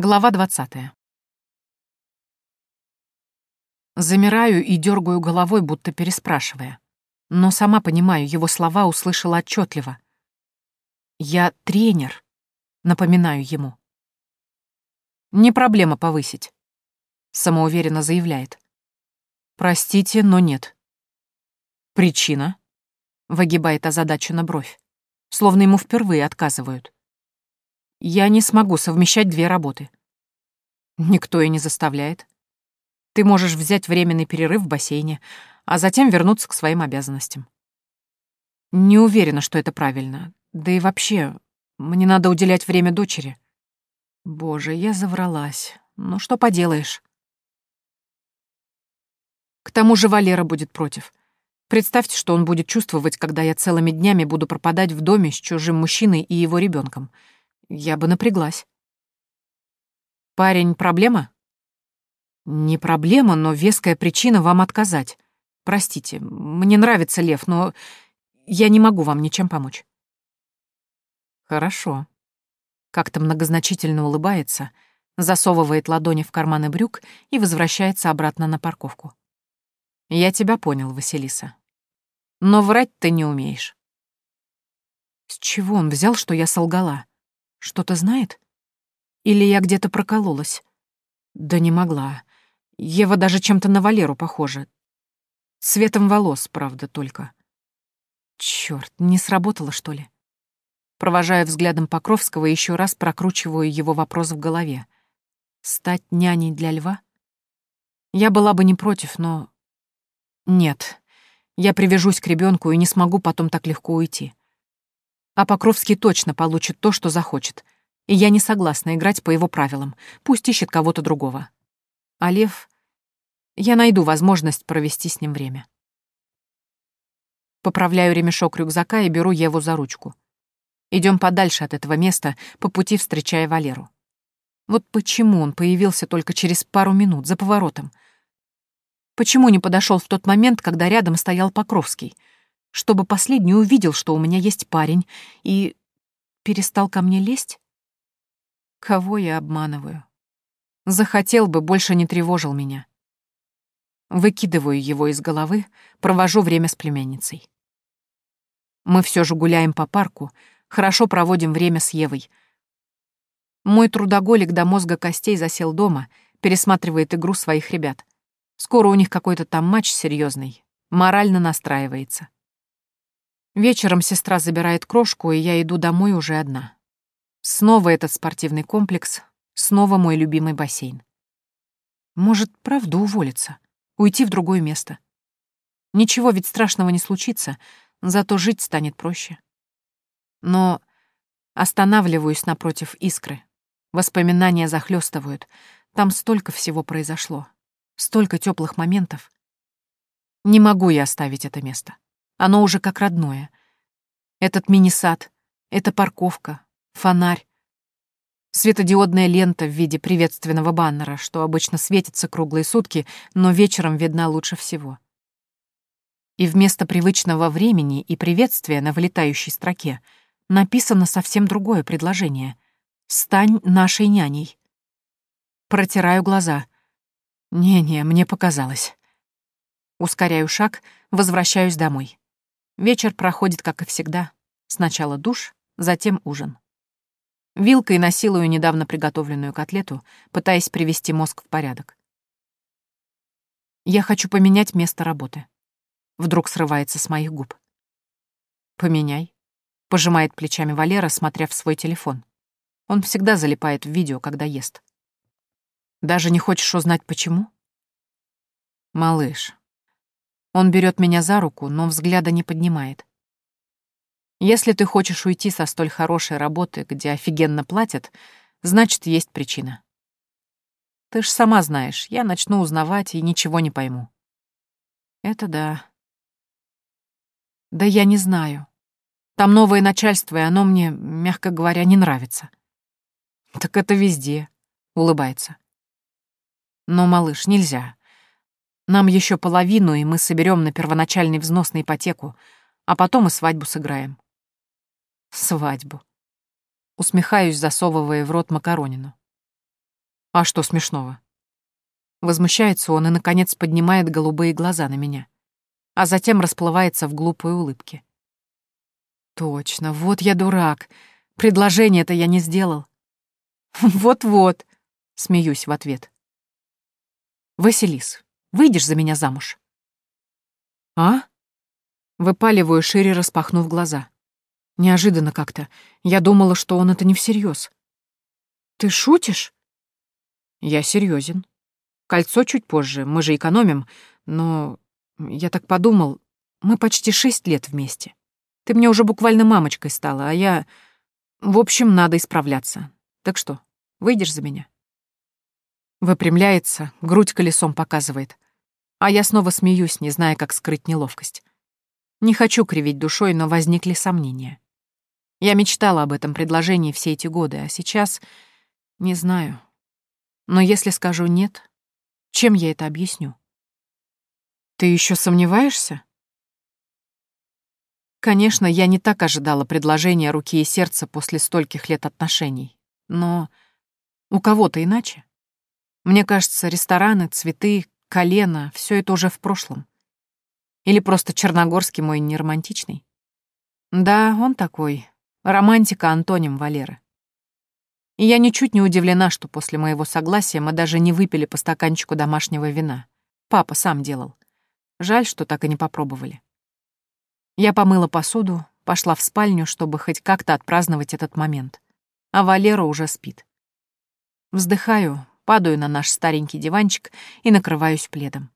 Глава двадцатая. Замираю и дергаю головой, будто переспрашивая. Но сама понимаю, его слова услышала отчетливо. «Я тренер», — напоминаю ему. «Не проблема повысить», — самоуверенно заявляет. «Простите, но нет». «Причина?» — выгибает озадаченно бровь, словно ему впервые отказывают. Я не смогу совмещать две работы. Никто и не заставляет. Ты можешь взять временный перерыв в бассейне, а затем вернуться к своим обязанностям. Не уверена, что это правильно. Да и вообще, мне надо уделять время дочери. Боже, я завралась. Ну что поделаешь? К тому же Валера будет против. Представьте, что он будет чувствовать, когда я целыми днями буду пропадать в доме с чужим мужчиной и его ребенком. Я бы напряглась. Парень — проблема? Не проблема, но веская причина вам отказать. Простите, мне нравится Лев, но я не могу вам ничем помочь. Хорошо. Как-то многозначительно улыбается, засовывает ладони в карманы брюк и возвращается обратно на парковку. Я тебя понял, Василиса. Но врать ты не умеешь. С чего он взял, что я солгала? Что-то знает? Или я где-то прокололась? Да не могла. Ева даже чем-то на Валеру похожа. Цветом волос, правда, только. Чёрт, не сработало, что ли? Провожая взглядом Покровского, еще раз прокручиваю его вопрос в голове. Стать няней для льва? Я была бы не против, но... Нет, я привяжусь к ребенку и не смогу потом так легко уйти. А Покровский точно получит то, что захочет. И я не согласна играть по его правилам. Пусть ищет кого-то другого. А Лев... Я найду возможность провести с ним время. Поправляю ремешок рюкзака и беру Еву за ручку. Идем подальше от этого места, по пути встречая Валеру. Вот почему он появился только через пару минут за поворотом? Почему не подошел в тот момент, когда рядом стоял Покровский — чтобы последний увидел, что у меня есть парень, и перестал ко мне лезть? Кого я обманываю? Захотел бы, больше не тревожил меня. Выкидываю его из головы, провожу время с племянницей. Мы все же гуляем по парку, хорошо проводим время с Евой. Мой трудоголик до мозга костей засел дома, пересматривает игру своих ребят. Скоро у них какой-то там матч серьезный, морально настраивается. Вечером сестра забирает крошку, и я иду домой уже одна. Снова этот спортивный комплекс, снова мой любимый бассейн. Может, правда уволиться, уйти в другое место. Ничего ведь страшного не случится, зато жить станет проще. Но останавливаюсь напротив искры. Воспоминания захлестывают. Там столько всего произошло, столько теплых моментов. Не могу я оставить это место. Оно уже как родное. Этот мини-сад, эта парковка, фонарь, светодиодная лента в виде приветственного баннера, что обычно светится круглые сутки, но вечером видна лучше всего. И вместо привычного времени и приветствия на вылетающей строке написано совсем другое предложение. «Стань нашей няней». Протираю глаза. Не-не, мне показалось. Ускоряю шаг, возвращаюсь домой. Вечер проходит, как и всегда. Сначала душ, затем ужин. Вилкой насилую недавно приготовленную котлету, пытаясь привести мозг в порядок. Я хочу поменять место работы. Вдруг срывается с моих губ. «Поменяй», — пожимает плечами Валера, смотря в свой телефон. Он всегда залипает в видео, когда ест. «Даже не хочешь узнать, почему?» «Малыш, он берет меня за руку, но взгляда не поднимает. Если ты хочешь уйти со столь хорошей работы, где офигенно платят, значит, есть причина. Ты ж сама знаешь, я начну узнавать и ничего не пойму. Это да. Да я не знаю. Там новое начальство, и оно мне, мягко говоря, не нравится. Так это везде, улыбается. Но, малыш, нельзя. Нам еще половину, и мы соберем на первоначальный взнос на ипотеку, а потом и свадьбу сыграем. Свадьбу. Усмехаюсь, засовывая в рот макаронину. А что смешного? Возмущается он и, наконец, поднимает голубые глаза на меня, а затем расплывается в глупой улыбке. Точно, вот я дурак. Предложение-то я не сделал. Вот-вот, смеюсь в ответ. Василис, выйдешь за меня замуж? А? Выпаливаю шире, распахнув глаза. Неожиданно как-то. Я думала, что он это не всерьез. Ты шутишь? Я серьезен. Кольцо чуть позже, мы же экономим, но я так подумал, мы почти шесть лет вместе. Ты мне уже буквально мамочкой стала, а я... В общем, надо исправляться. Так что, выйдешь за меня? Выпрямляется, грудь колесом показывает. А я снова смеюсь, не зная, как скрыть неловкость. Не хочу кривить душой, но возникли сомнения. Я мечтала об этом предложении все эти годы, а сейчас... Не знаю. Но если скажу «нет», чем я это объясню? Ты еще сомневаешься? Конечно, я не так ожидала предложения руки и сердца после стольких лет отношений. Но у кого-то иначе. Мне кажется, рестораны, цветы, колено — все это уже в прошлом. Или просто Черногорский мой неромантичный? Да, он такой. Романтика антоним Валеры. И я ничуть не удивлена, что после моего согласия мы даже не выпили по стаканчику домашнего вина. Папа сам делал. Жаль, что так и не попробовали. Я помыла посуду, пошла в спальню, чтобы хоть как-то отпраздновать этот момент. А Валера уже спит. Вздыхаю, падаю на наш старенький диванчик и накрываюсь пледом.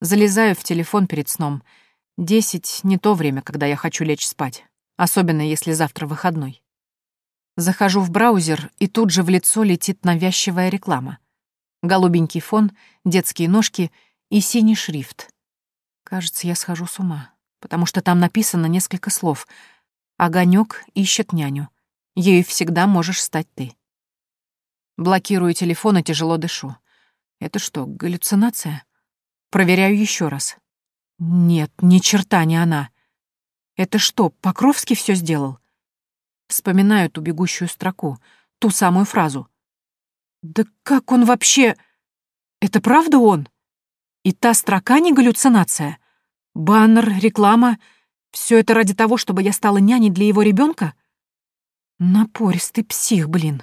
Залезаю в телефон перед сном. Десять — не то время, когда я хочу лечь спать, особенно если завтра выходной. Захожу в браузер, и тут же в лицо летит навязчивая реклама. Голубенький фон, детские ножки и синий шрифт. Кажется, я схожу с ума, потому что там написано несколько слов. «Огонёк ищет няню. Ею всегда можешь стать ты». Блокирую телефон и тяжело дышу. Это что, галлюцинация? Проверяю еще раз. Нет, ни черта не она. Это что, Покровский все сделал? Вспоминаю ту бегущую строку, ту самую фразу. Да как он вообще... Это правда он? И та строка не галлюцинация? Баннер, реклама — все это ради того, чтобы я стала няней для его ребенка? Напористый псих, блин.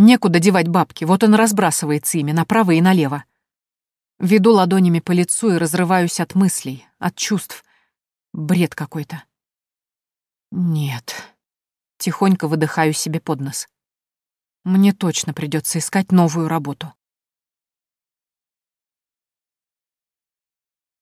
Некуда девать бабки, вот он разбрасывается ими направо и налево. Веду ладонями по лицу и разрываюсь от мыслей, от чувств. Бред какой-то. Нет. Тихонько выдыхаю себе под нос. Мне точно придется искать новую работу.